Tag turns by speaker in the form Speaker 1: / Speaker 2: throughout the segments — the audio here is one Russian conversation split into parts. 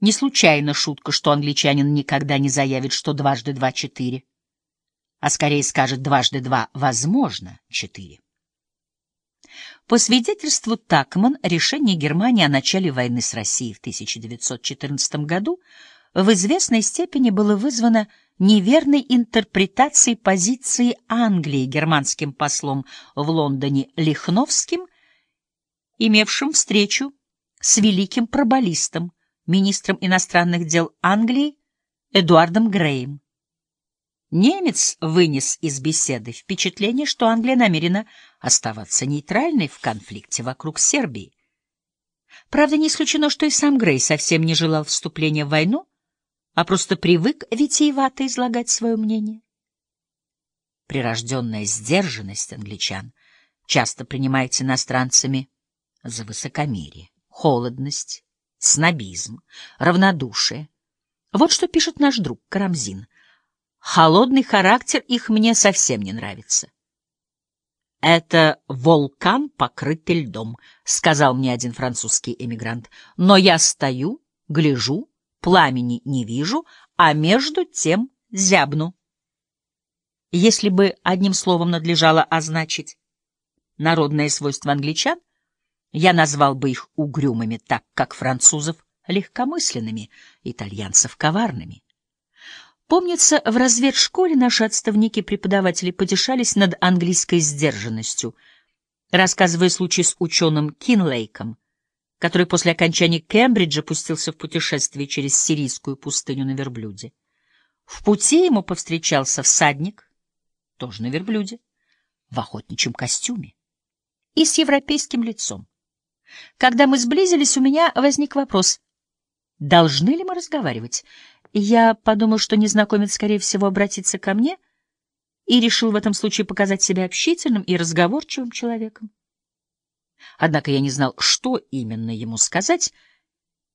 Speaker 1: Не случайно шутка, что англичанин никогда не заявит, что дважды два — четыре, а скорее скажет дважды два — возможно, четыре. По свидетельству Такман, решение Германии о начале войны с Россией в 1914 году в известной степени было вызвано неверной интерпретацией позиции Англии германским послом в Лондоне Лихновским, имевшим встречу с великим проболистом, министром иностранных дел Англии Эдуардом Греем. Немец вынес из беседы впечатление, что Англия намерена оставаться нейтральной в конфликте вокруг Сербии. Правда, не исключено, что и сам Грей совсем не желал вступления в войну, а просто привык витиевато излагать свое мнение. Прирожденная сдержанность англичан часто принимается иностранцами за высокомерие, холодность, снобизм, равнодушие. Вот что пишет наш друг Карамзин. Холодный характер их мне совсем не нравится. «Это вулкан, покрытый льдом», — сказал мне один французский эмигрант. «Но я стою, гляжу, пламени не вижу, а между тем зябну». Если бы одним словом надлежало означить народное свойство англичан, я назвал бы их угрюмыми, так как французов — легкомысленными, итальянцев — коварными. Помнится, в разведшколе наши отставники-преподаватели потешались над английской сдержанностью, рассказывая случай с ученым Кинлейком, который после окончания Кембриджа пустился в путешествие через сирийскую пустыню на верблюде. В пути ему повстречался всадник, тоже на верблюде, в охотничьем костюме и с европейским лицом. Когда мы сблизились, у меня возник вопрос, должны ли мы разговаривать? Я подумал, что незнакомец, скорее всего, обратится ко мне, и решил в этом случае показать себя общительным и разговорчивым человеком. Однако я не знал, что именно ему сказать,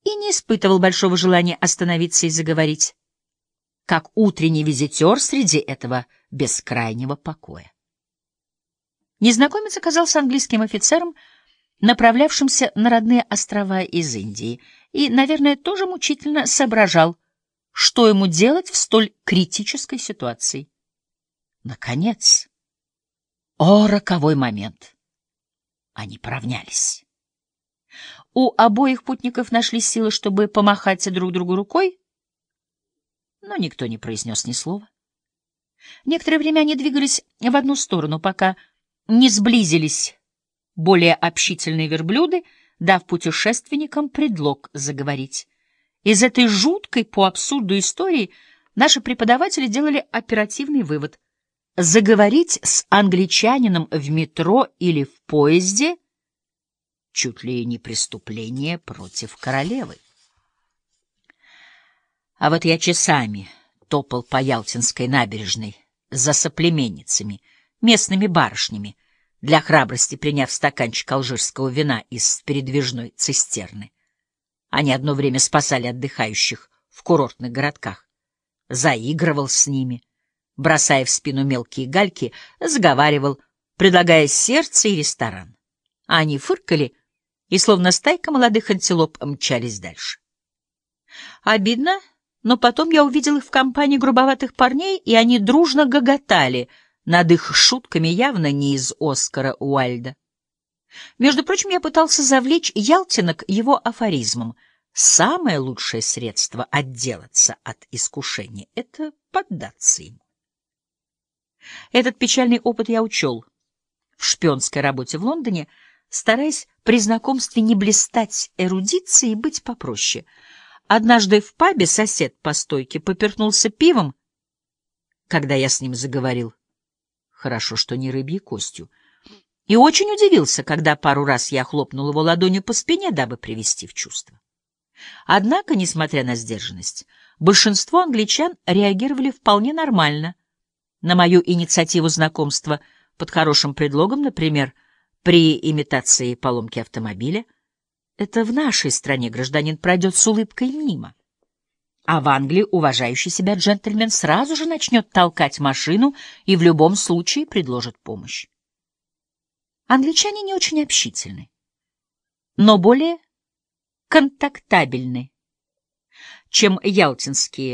Speaker 1: и не испытывал большого желания остановиться и заговорить, как утренний визитер среди этого бескрайнего покоя. Незнакомец оказался английским офицером, направлявшимся на родные острова из Индии, и, наверное, тоже мучительно соображал, что ему делать в столь критической ситуации. Наконец, о, роковой момент! Они поравнялись. У обоих путников нашли силы, чтобы помахать друг другу рукой, но никто не произнес ни слова. Некоторое время они двигались в одну сторону, пока не сблизились более общительные верблюды, дав путешественникам предлог заговорить. Из этой жуткой по абсурду истории наши преподаватели делали оперативный вывод. Заговорить с англичанином в метро или в поезде чуть ли не преступление против королевы. А вот я часами топал по Ялтинской набережной за соплеменницами, местными барышнями, для храбрости приняв стаканчик алжирского вина из передвижной цистерны. Они одно время спасали отдыхающих в курортных городках. Заигрывал с ними, бросая в спину мелкие гальки, заговаривал, предлагая сердце и ресторан. А они фыркали и, словно стайка молодых антилоп, мчались дальше. Обидно, но потом я увидел их в компании грубоватых парней, и они дружно гоготали — над их шутками явно не из Оскара Уальда. Между прочим, я пытался завлечь Ялтинок его афоризмом. Самое лучшее средство отделаться от искушения — это поддаться ему. Этот печальный опыт я учел в шпионской работе в Лондоне, стараясь при знакомстве не блистать эрудицией и быть попроще. Однажды в пабе сосед по стойке поперхнулся пивом, когда я с ним заговорил. Хорошо, что не рыбьей костью. И очень удивился, когда пару раз я хлопнул его ладонью по спине, дабы привести в чувство. Однако, несмотря на сдержанность, большинство англичан реагировали вполне нормально на мою инициативу знакомства под хорошим предлогом, например, при имитации поломки автомобиля. Это в нашей стране гражданин пройдет с улыбкой мимо. А в Англии уважающий себя джентльмен сразу же начнет толкать машину и в любом случае предложит помощь. Англичане не очень общительны, но более контактабельны. чем ялтинские